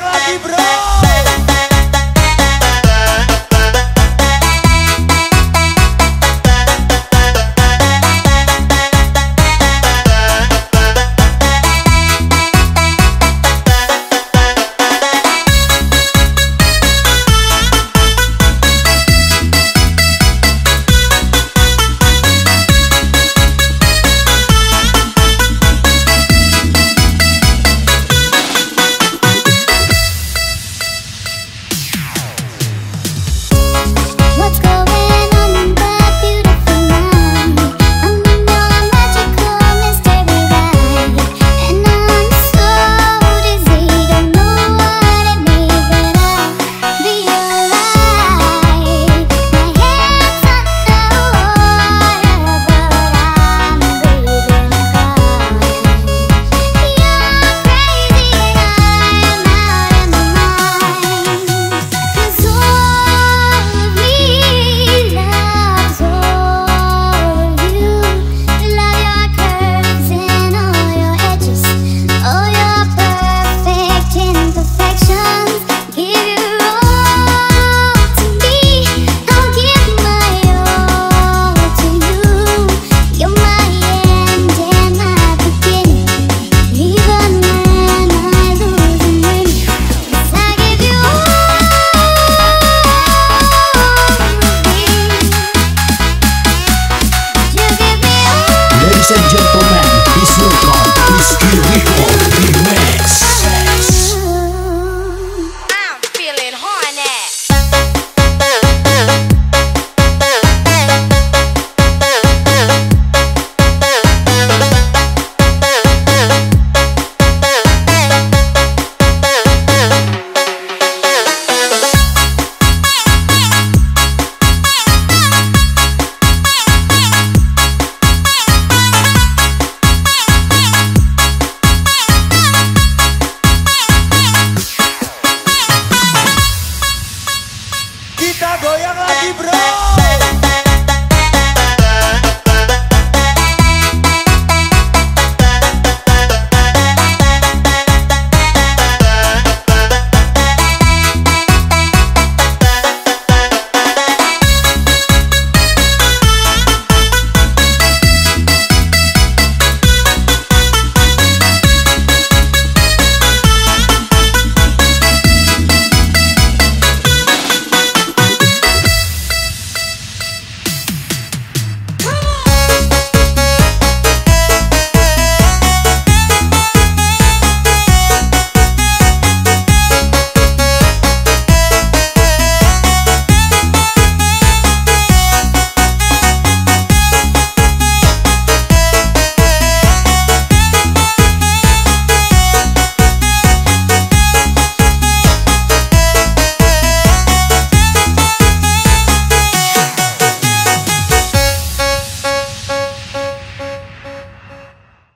Kita bro